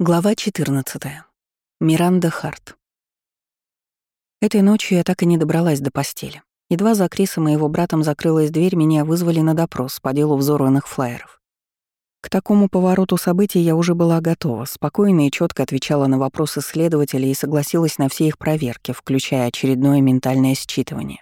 Глава 14. Миранда Харт. Этой ночью я так и не добралась до постели. Едва за Крисом и его братом закрылась дверь, меня вызвали на допрос по делу взорванных флайеров. К такому повороту событий я уже была готова, спокойно и четко отвечала на вопросы следователей и согласилась на все их проверки, включая очередное ментальное считывание.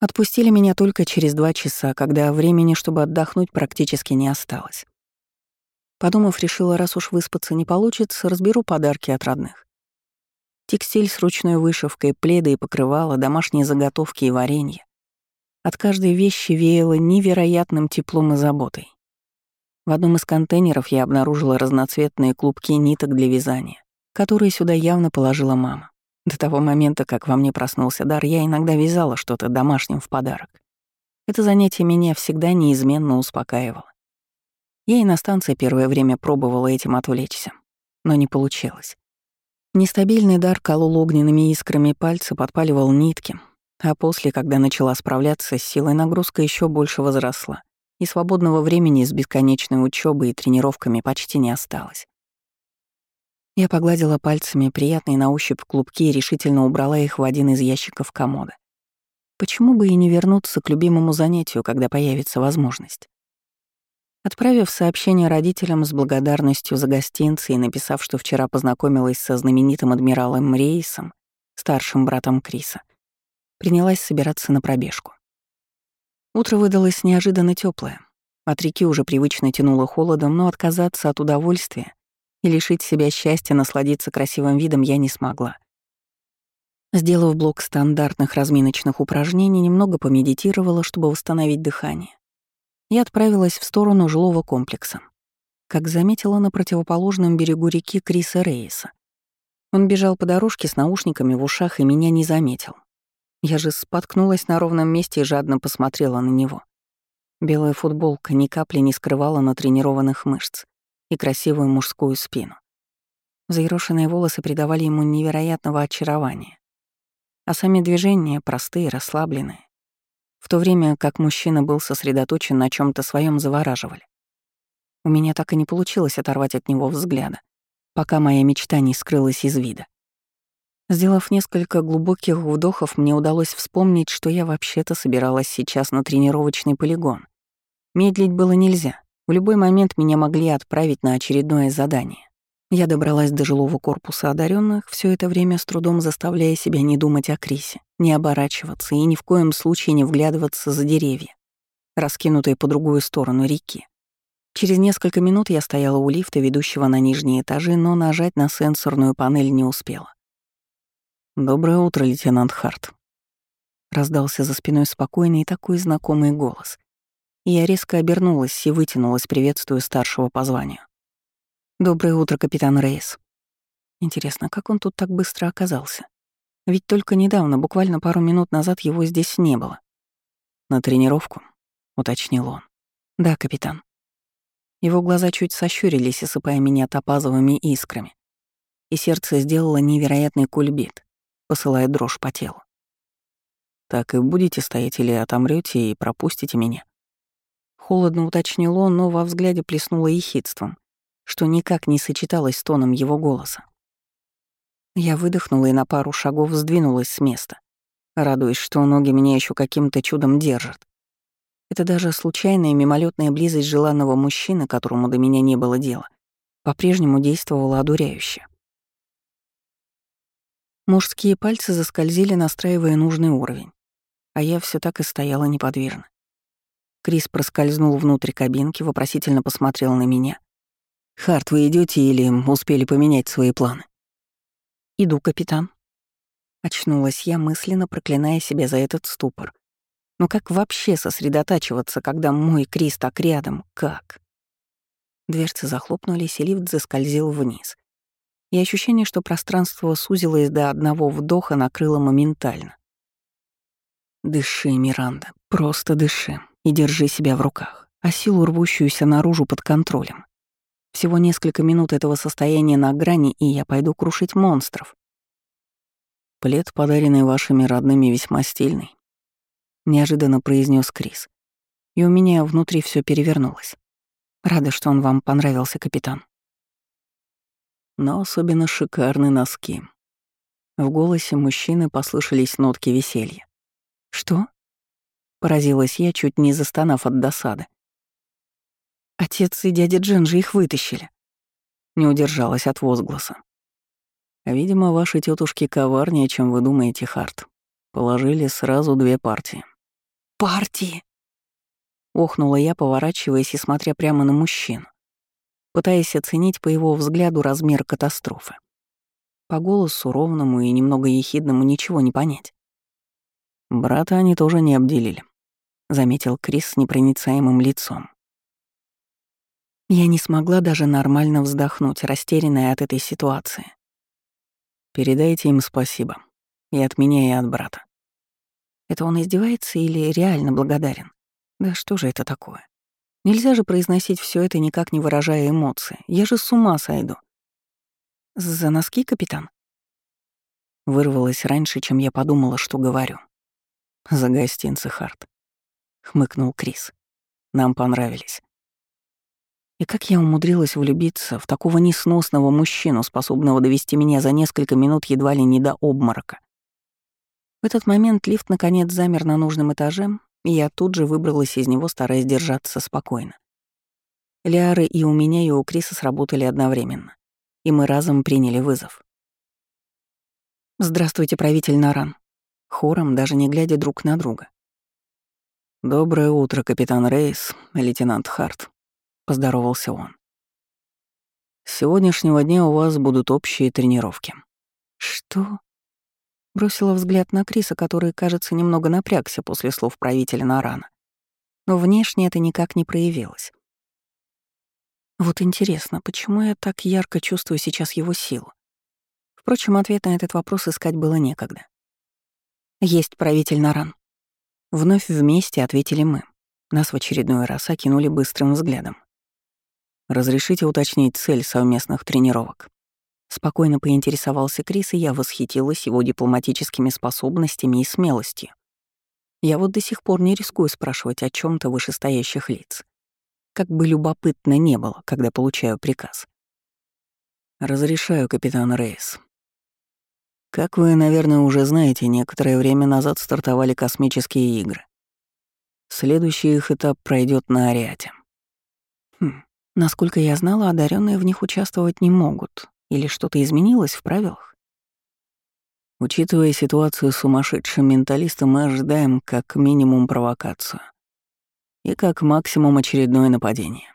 Отпустили меня только через два часа, когда времени, чтобы отдохнуть, практически не осталось. Подумав, решила, раз уж выспаться не получится, разберу подарки от родных. Текстиль с ручной вышивкой, пледы и покрывала, домашние заготовки и варенье. От каждой вещи веяло невероятным теплом и заботой. В одном из контейнеров я обнаружила разноцветные клубки ниток для вязания, которые сюда явно положила мама. До того момента, как во мне проснулся дар, я иногда вязала что-то домашним в подарок. Это занятие меня всегда неизменно успокаивало. Я и на станции первое время пробовала этим отвлечься, но не получилось. Нестабильный дар колол огненными искрами пальцы, подпаливал нитки, а после, когда начала справляться с силой, нагрузка еще больше возросла, и свободного времени с бесконечной учебой и тренировками почти не осталось. Я погладила пальцами приятные на ощупь клубки и решительно убрала их в один из ящиков комода. Почему бы и не вернуться к любимому занятию, когда появится возможность? Отправив сообщение родителям с благодарностью за гостинцы и написав, что вчера познакомилась со знаменитым адмиралом Рейсом, старшим братом Криса, принялась собираться на пробежку. Утро выдалось неожиданно теплое. От реки уже привычно тянуло холодом, но отказаться от удовольствия и лишить себя счастья насладиться красивым видом я не смогла. Сделав блок стандартных разминочных упражнений, немного помедитировала, чтобы восстановить дыхание я отправилась в сторону жилого комплекса. Как заметила на противоположном берегу реки Криса Рейса. Он бежал по дорожке с наушниками в ушах и меня не заметил. Я же споткнулась на ровном месте и жадно посмотрела на него. Белая футболка ни капли не скрывала натренированных мышц и красивую мужскую спину. Заерошенные волосы придавали ему невероятного очарования. А сами движения простые, расслабленные в то время как мужчина был сосредоточен на чем то своем завораживали. У меня так и не получилось оторвать от него взгляда, пока моя мечта не скрылась из вида. Сделав несколько глубоких вдохов, мне удалось вспомнить, что я вообще-то собиралась сейчас на тренировочный полигон. Медлить было нельзя. В любой момент меня могли отправить на очередное задание. Я добралась до жилого корпуса одаренных, все это время с трудом заставляя себя не думать о Крисе, не оборачиваться и ни в коем случае не вглядываться за деревья, раскинутые по другую сторону реки. Через несколько минут я стояла у лифта, ведущего на нижние этажи, но нажать на сенсорную панель не успела. «Доброе утро, лейтенант Харт», — раздался за спиной спокойный и такой знакомый голос. Я резко обернулась и вытянулась, приветствуя старшего по званию. «Доброе утро, капитан Рейс». Интересно, как он тут так быстро оказался? Ведь только недавно, буквально пару минут назад, его здесь не было. «На тренировку?» — уточнил он. «Да, капитан». Его глаза чуть сощурились, осыпая меня топазовыми искрами. И сердце сделало невероятный кульбит, посылая дрожь по телу. «Так и будете стоять или отомрете и пропустите меня?» Холодно уточнил он, но во взгляде плеснуло ехидством что никак не сочеталось с тоном его голоса. Я выдохнула и на пару шагов сдвинулась с места, радуясь, что ноги меня еще каким-то чудом держат. Это даже случайная мимолетная близость желанного мужчины, которому до меня не было дела, по-прежнему действовала одуряюще. Мужские пальцы заскользили, настраивая нужный уровень, а я все так и стояла неподвижно. Крис проскользнул внутрь кабинки, вопросительно посмотрел на меня, «Харт, вы идете или успели поменять свои планы?» «Иду, капитан». Очнулась я, мысленно проклиная себя за этот ступор. Но как вообще сосредотачиваться, когда мой Крис так рядом? Как? Дверцы захлопнулись, и лифт заскользил вниз. И ощущение, что пространство сузилось до одного вдоха, накрыло моментально. Дыши, Миранда, просто дыши и держи себя в руках, а силу, рвущуюся наружу, под контролем. Всего несколько минут этого состояния на грани, и я пойду крушить монстров. Плед, подаренный вашими родными, весьма стильный. Неожиданно произнес Крис. И у меня внутри все перевернулось. Рада, что он вам понравился, капитан. но особенно шикарны носки. В голосе мужчины послышались нотки веселья. «Что?» — поразилась я, чуть не застонав от досады. «Отец и дядя Джин же их вытащили». Не удержалась от возгласа. «Видимо, ваши тетушки коварнее, чем вы думаете, Харт. Положили сразу две партии». «Партии?» Охнула я, поворачиваясь и смотря прямо на мужчину, пытаясь оценить по его взгляду размер катастрофы. По голосу ровному и немного ехидному ничего не понять. «Брата они тоже не обделили», — заметил Крис с непроницаемым лицом. Я не смогла даже нормально вздохнуть, растерянная от этой ситуации. «Передайте им спасибо. И от меня, и от брата». Это он издевается или реально благодарен? Да что же это такое? Нельзя же произносить все это, никак не выражая эмоции. Я же с ума сойду. «За носки, капитан?» Вырвалось раньше, чем я подумала, что говорю. «За гостинцы, Харт», — хмыкнул Крис. «Нам понравились». И как я умудрилась влюбиться в такого несносного мужчину, способного довести меня за несколько минут едва ли не до обморока. В этот момент лифт наконец замер на нужном этаже, и я тут же выбралась из него, стараясь держаться спокойно. Лиары и у меня, и у Криса сработали одновременно и мы разом приняли вызов. «Здравствуйте, правитель Наран», хором, даже не глядя друг на друга. «Доброе утро, капитан Рейс, лейтенант Харт», — поздоровался он. «С сегодняшнего дня у вас будут общие тренировки». «Что?» Бросила взгляд на Криса, который, кажется, немного напрягся после слов правителя Нарана. Но внешне это никак не проявилось. Вот интересно, почему я так ярко чувствую сейчас его силу? Впрочем, ответ на этот вопрос искать было некогда. «Есть правитель Наран». Вновь вместе ответили мы. Нас в очередной раз окинули быстрым взглядом. «Разрешите уточнить цель совместных тренировок?» Спокойно поинтересовался Крис, и я восхитилась его дипломатическими способностями и смелостью. Я вот до сих пор не рискую спрашивать о чем то вышестоящих лиц как бы любопытно не было, когда получаю приказ. «Разрешаю, капитан Рейс. Как вы, наверное, уже знаете, некоторое время назад стартовали космические игры. Следующий их этап пройдет на Ариате. Насколько я знала, одаренные в них участвовать не могут. Или что-то изменилось в правилах? Учитывая ситуацию с сумасшедшим менталистом, мы ожидаем как минимум провокацию и как максимум очередное нападение.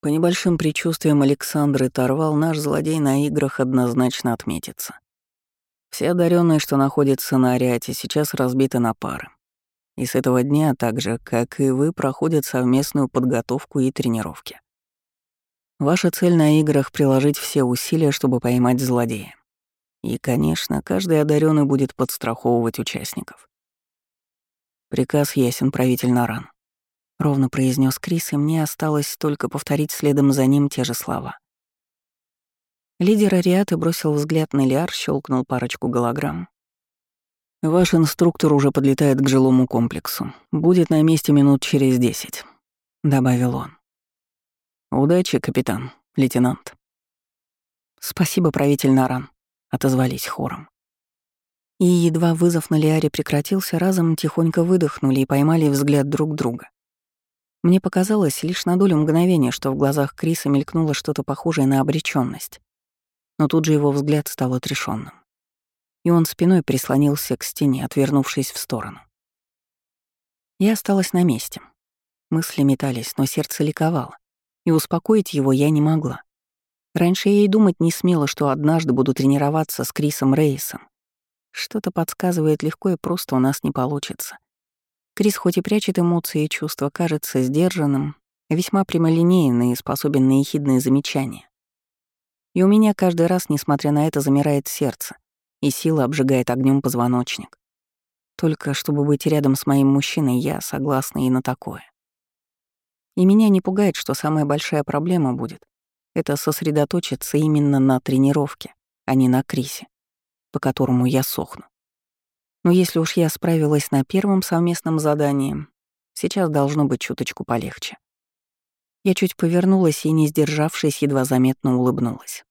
По небольшим предчувствиям Александры Торвал наш злодей на играх однозначно отметится. Все одаренные, что находятся на Ариате, сейчас разбиты на пары. И с этого дня, так же, как и вы, проходят совместную подготовку и тренировки. Ваша цель на играх — приложить все усилия, чтобы поймать злодея. И, конечно, каждый одаренный будет подстраховывать участников. Приказ ясен, правитель Наран. — ровно произнес Крис, и мне осталось только повторить следом за ним те же слова. Лидер Ариаты бросил взгляд на Лиар, щелкнул парочку голограмм. «Ваш инструктор уже подлетает к жилому комплексу. Будет на месте минут через десять», — добавил он. «Удачи, капитан, лейтенант». «Спасибо, правитель Наран», — отозвались хором. И едва вызов на Лиаре прекратился, разом тихонько выдохнули и поймали взгляд друг друга. Мне показалось лишь на долю мгновения, что в глазах Криса мелькнуло что-то похожее на обречённость. Но тут же его взгляд стал отрешенным. И он спиной прислонился к стене, отвернувшись в сторону. Я осталась на месте. Мысли метались, но сердце ликовало. И успокоить его я не могла. Раньше я и думать не смела, что однажды буду тренироваться с Крисом Рейсом. Что-то подсказывает легко и просто у нас не получится. Крис хоть и прячет эмоции и чувства, кажется сдержанным, весьма прямолинейный и способен на ехидные замечания. И у меня каждый раз, несмотря на это, замирает сердце, и сила обжигает огнем позвоночник. Только чтобы быть рядом с моим мужчиной, я согласна и на такое. И меня не пугает, что самая большая проблема будет — это сосредоточиться именно на тренировке, а не на Крисе, по которому я сохну. Но если уж я справилась на первом совместном задании, сейчас должно быть чуточку полегче. Я чуть повернулась и, не сдержавшись, едва заметно улыбнулась.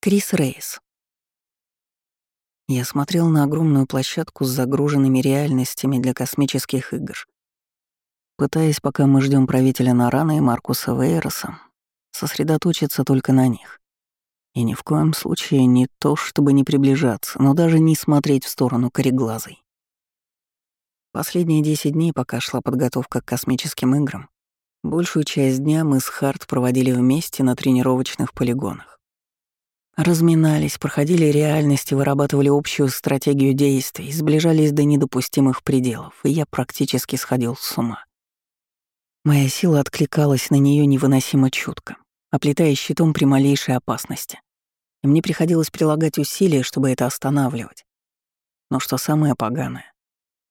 Крис Рейс я смотрел на огромную площадку с загруженными реальностями для космических игр. Пытаясь, пока мы ждем правителя Нарана и Маркуса Вейроса, сосредоточиться только на них. И ни в коем случае не то, чтобы не приближаться, но даже не смотреть в сторону кореглазой. Последние 10 дней, пока шла подготовка к космическим играм, большую часть дня мы с Харт проводили вместе на тренировочных полигонах. Разминались, проходили реальности, вырабатывали общую стратегию действий, сближались до недопустимых пределов, и я практически сходил с ума. Моя сила откликалась на нее невыносимо чутко, оплетая щитом при малейшей опасности. И мне приходилось прилагать усилия, чтобы это останавливать. Но что самое поганое,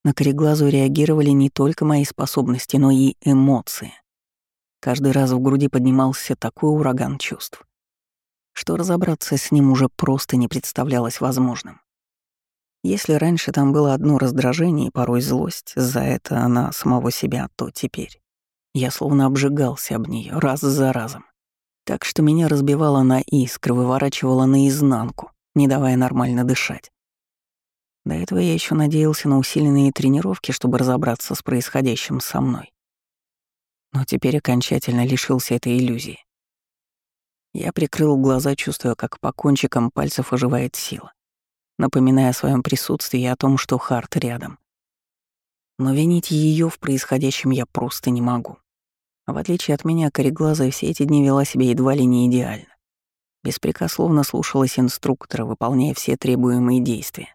на кореглазу реагировали не только мои способности, но и эмоции. Каждый раз в груди поднимался такой ураган чувств, что разобраться с ним уже просто не представлялось возможным. Если раньше там было одно раздражение и порой злость за это она самого себя, то теперь я словно обжигался об нее раз за разом. Так что меня разбивало на искры, выворачивало наизнанку, не давая нормально дышать. До этого я еще надеялся на усиленные тренировки, чтобы разобраться с происходящим со мной. Но теперь окончательно лишился этой иллюзии. Я прикрыл глаза, чувствуя, как по кончикам пальцев оживает сила, напоминая о своем присутствии и о том, что Харт рядом. Но винить ее в происходящем я просто не могу. В отличие от меня, кореглазая все эти дни вела себя едва ли не идеально. Беспрекословно слушалась инструктора, выполняя все требуемые действия.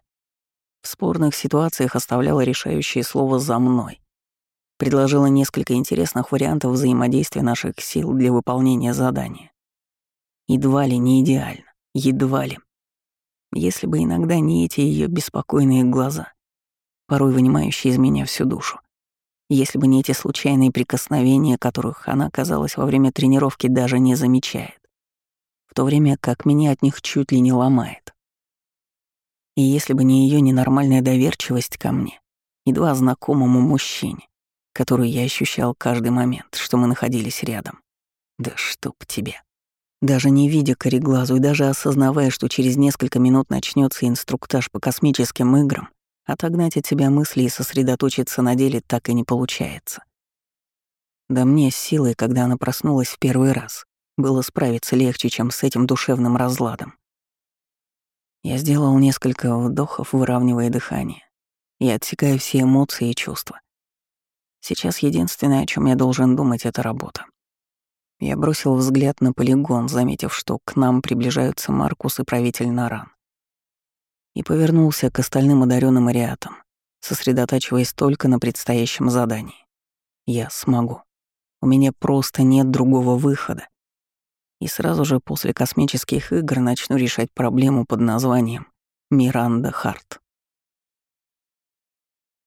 В спорных ситуациях оставляла решающее слово «за мной». Предложила несколько интересных вариантов взаимодействия наших сил для выполнения задания. Едва ли не идеально, едва ли. Если бы иногда не эти ее беспокойные глаза, порой вынимающие из меня всю душу. Если бы не эти случайные прикосновения, которых она, казалось, во время тренировки даже не замечает, в то время как меня от них чуть ли не ломает. И если бы не ее ненормальная доверчивость ко мне, едва знакомому мужчине, который я ощущал каждый момент, что мы находились рядом. Да чтоб тебе. Даже не видя кореглазу и даже осознавая, что через несколько минут начнется инструктаж по космическим играм, отогнать от себя мысли и сосредоточиться на деле так и не получается. Да мне с силой, когда она проснулась в первый раз, было справиться легче, чем с этим душевным разладом. Я сделал несколько вдохов, выравнивая дыхание и отсекая все эмоции и чувства. Сейчас единственное, о чем я должен думать, — это работа. Я бросил взгляд на полигон, заметив, что к нам приближаются Маркус и правитель Наран. И повернулся к остальным одаренным ариатам, сосредотачиваясь только на предстоящем задании. Я смогу. У меня просто нет другого выхода. И сразу же после космических игр начну решать проблему под названием Миранда Харт.